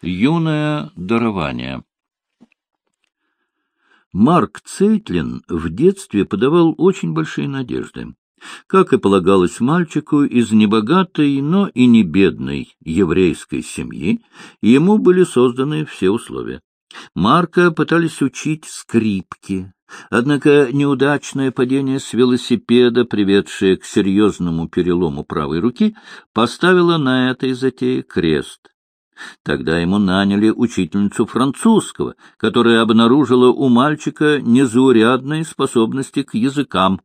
Юное дарование Марк Цейтлин в детстве подавал очень большие надежды. Как и полагалось мальчику из небогатой, но и не бедной еврейской семьи, ему были созданы все условия. Марка пытались учить скрипки, однако неудачное падение с велосипеда, приведшее к серьезному перелому правой руки, поставило на этой затее крест. Тогда ему наняли учительницу французского, которая обнаружила у мальчика незаурядные способности к языкам.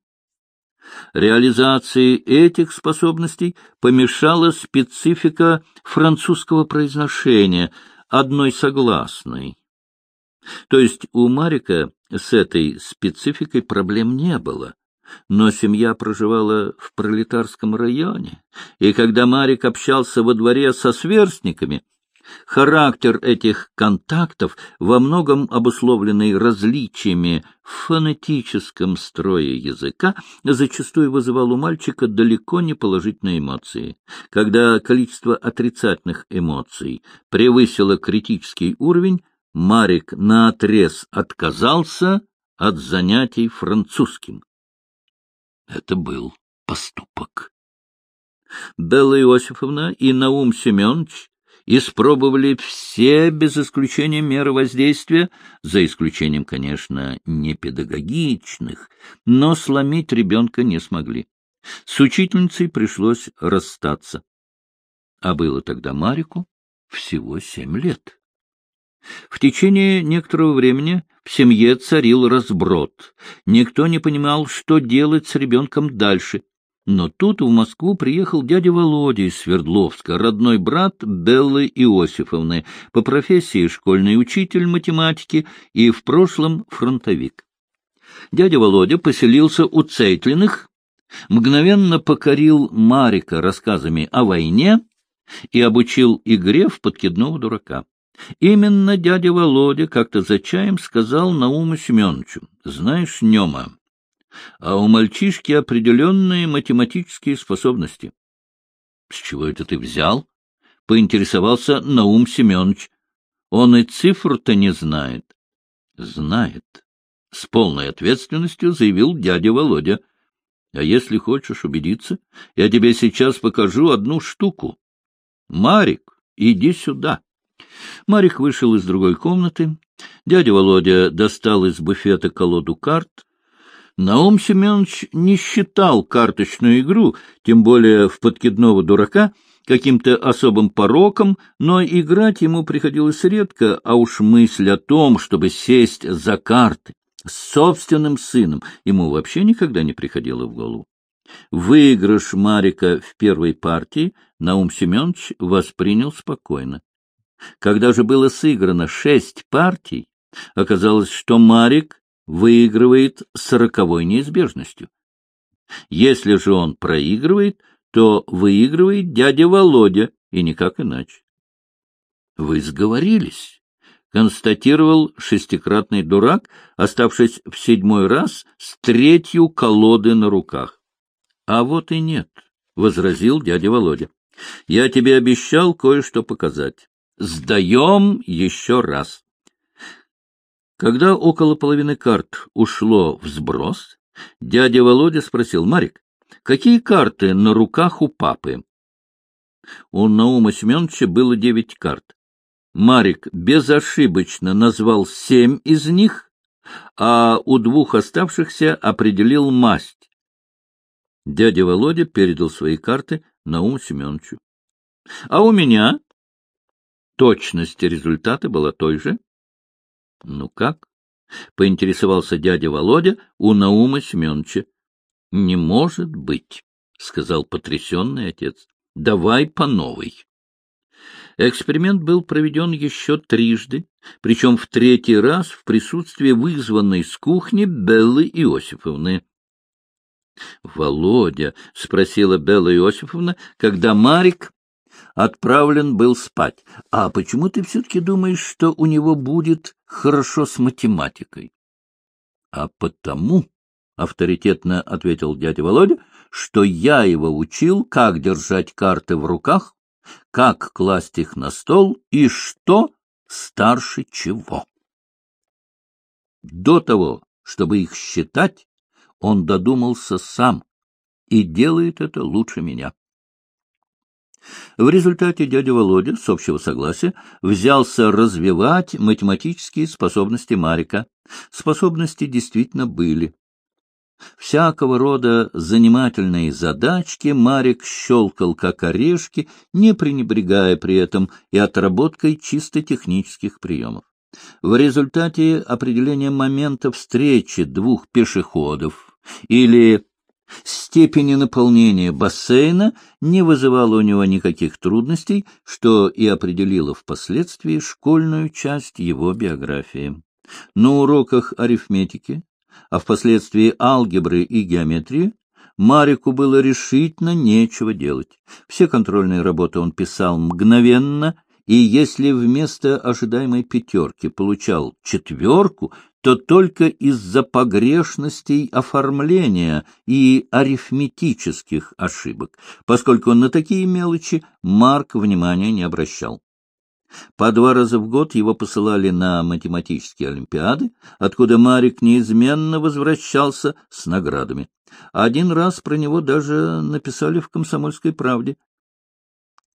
Реализации этих способностей помешала специфика французского произношения, одной согласной. То есть у Марика с этой спецификой проблем не было. Но семья проживала в пролетарском районе, и когда Марик общался во дворе со сверстниками, Характер этих контактов, во многом обусловленный различиями в фонетическом строе языка, зачастую вызывал у мальчика далеко не положительные эмоции. Когда количество отрицательных эмоций превысило критический уровень, Марик наотрез отказался от занятий французским. Это был поступок. Белла Иосифовна и Наум Семенович испробовали все, без исключения меры воздействия, за исключением, конечно, не педагогичных, но сломить ребенка не смогли. С учительницей пришлось расстаться. А было тогда Марику всего семь лет. В течение некоторого времени в семье царил разброд. Никто не понимал, что делать с ребенком дальше. Но тут в Москву приехал дядя Володя из Свердловска, родной брат Беллы Иосифовны, по профессии школьный учитель математики и в прошлом фронтовик. Дядя Володя поселился у Цейтлиных, мгновенно покорил Марика рассказами о войне и обучил игре в подкидного дурака. Именно дядя Володя как-то за чаем сказал Науму Семеновичу, «Знаешь, Нема, а у мальчишки определенные математические способности. — С чего это ты взял? — поинтересовался Наум Семенович. — Он и цифр-то не знает. — Знает. С полной ответственностью заявил дядя Володя. — А если хочешь убедиться, я тебе сейчас покажу одну штуку. Марик, иди сюда. Марик вышел из другой комнаты. Дядя Володя достал из буфета колоду карт, Наум Семенович не считал карточную игру, тем более в подкидного дурака, каким-то особым пороком, но играть ему приходилось редко, а уж мысль о том, чтобы сесть за карты с собственным сыном, ему вообще никогда не приходила в голову. Выигрыш Марика в первой партии Наум Семенович воспринял спокойно. Когда же было сыграно шесть партий, оказалось, что Марик выигрывает с роковой неизбежностью. Если же он проигрывает, то выигрывает дядя Володя, и никак иначе. — Вы сговорились, — констатировал шестикратный дурак, оставшись в седьмой раз с третью колоды на руках. — А вот и нет, — возразил дядя Володя. — Я тебе обещал кое-что показать. Сдаем еще раз. Когда около половины карт ушло в сброс, дядя Володя спросил, Марик, какие карты на руках у папы? У Наума Семеновича было девять карт. Марик безошибочно назвал семь из них, а у двух оставшихся определил масть. Дядя Володя передал свои карты Науму Семеновичу. — А у меня? Точность результата была той же. — Ну как? — поинтересовался дядя Володя у Наума Семеновича. — Не может быть, — сказал потрясенный отец. — Давай по новой. Эксперимент был проведен еще трижды, причем в третий раз в присутствии вызванной с кухни Беллы Иосифовны. — Володя, — спросила Белла Иосифовна, когда Марик отправлен был спать. А почему ты все-таки думаешь, что у него будет хорошо с математикой? — А потому, — авторитетно ответил дядя Володя, — что я его учил, как держать карты в руках, как класть их на стол и что старше чего. До того, чтобы их считать, он додумался сам и делает это лучше меня. В результате дядя Володя, с общего согласия, взялся развивать математические способности Марика. Способности действительно были. Всякого рода занимательные задачки Марик щелкал как орешки, не пренебрегая при этом и отработкой чисто технических приемов. В результате определения момента встречи двух пешеходов или степени наполнения бассейна не вызывало у него никаких трудностей, что и определило впоследствии школьную часть его биографии. На уроках арифметики, а впоследствии алгебры и геометрии, Марику было решительно нечего делать. Все контрольные работы он писал мгновенно, и если вместо ожидаемой пятерки получал четверку, то только из-за погрешностей оформления и арифметических ошибок, поскольку на такие мелочи Марк внимания не обращал. По два раза в год его посылали на математические олимпиады, откуда Марик неизменно возвращался с наградами. Один раз про него даже написали в «Комсомольской правде».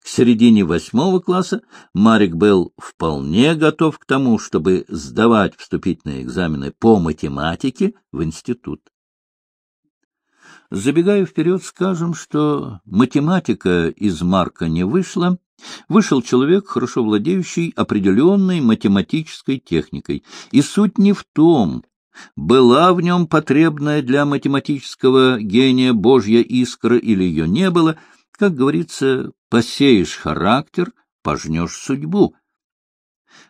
К середине восьмого класса Марик был вполне готов к тому, чтобы сдавать вступительные экзамены по математике в институт. Забегая вперед, скажем, что математика из Марка не вышла, вышел человек, хорошо владеющий определенной математической техникой. И суть не в том, была в нем потребная для математического гения Божья искра или ее не было — как говорится, посеешь характер, пожнешь судьбу.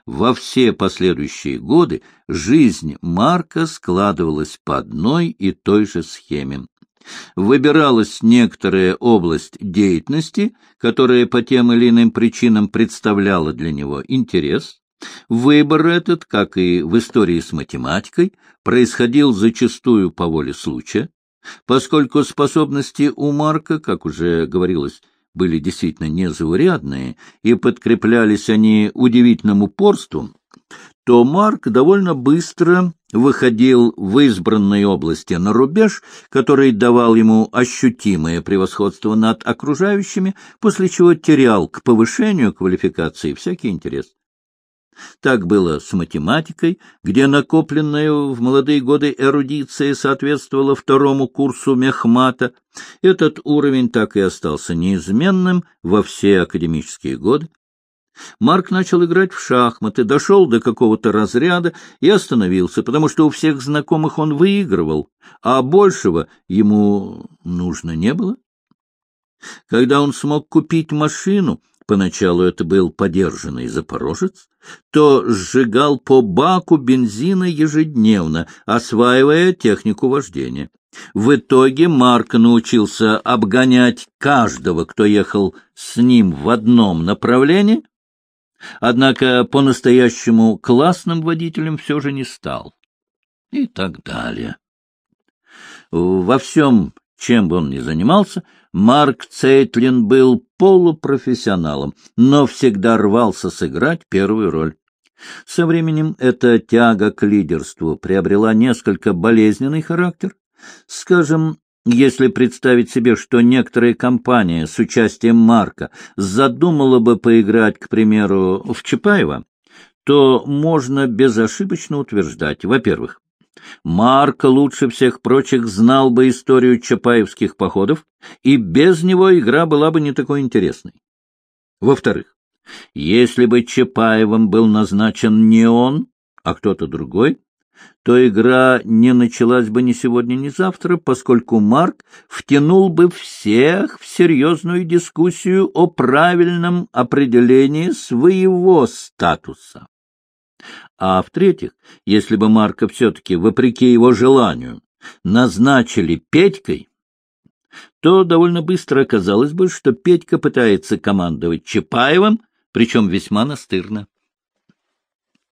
Во все последующие годы жизнь Марка складывалась по одной и той же схеме. Выбиралась некоторая область деятельности, которая по тем или иным причинам представляла для него интерес. Выбор этот, как и в истории с математикой, происходил зачастую по воле случая. Поскольку способности у Марка, как уже говорилось, были действительно незаурядные, и подкреплялись они удивительным упорством, то Марк довольно быстро выходил в избранной области на рубеж, который давал ему ощутимое превосходство над окружающими, после чего терял к повышению квалификации всякий интерес. Так было с математикой, где накопленная в молодые годы эрудиция соответствовала второму курсу мехмата. Этот уровень так и остался неизменным во все академические годы. Марк начал играть в шахматы, дошел до какого-то разряда и остановился, потому что у всех знакомых он выигрывал, а большего ему нужно не было. Когда он смог купить машину, поначалу это был подержанный запорожец, то сжигал по баку бензина ежедневно, осваивая технику вождения. В итоге Марк научился обгонять каждого, кто ехал с ним в одном направлении, однако по-настоящему классным водителем все же не стал. И так далее. Во всем чем бы он ни занимался, Марк Цейтлин был полупрофессионалом, но всегда рвался сыграть первую роль. Со временем эта тяга к лидерству приобрела несколько болезненный характер. Скажем, если представить себе, что некоторая компания с участием Марка задумала бы поиграть, к примеру, в Чапаева, то можно безошибочно утверждать, во-первых, Марк лучше всех прочих знал бы историю чапаевских походов, и без него игра была бы не такой интересной. Во-вторых, если бы Чапаевым был назначен не он, а кто-то другой, то игра не началась бы ни сегодня, ни завтра, поскольку Марк втянул бы всех в серьезную дискуссию о правильном определении своего статуса. А в-третьих, если бы Марка все-таки, вопреки его желанию, назначили Петькой, то довольно быстро оказалось бы, что Петька пытается командовать Чапаевым, причем весьма настырно.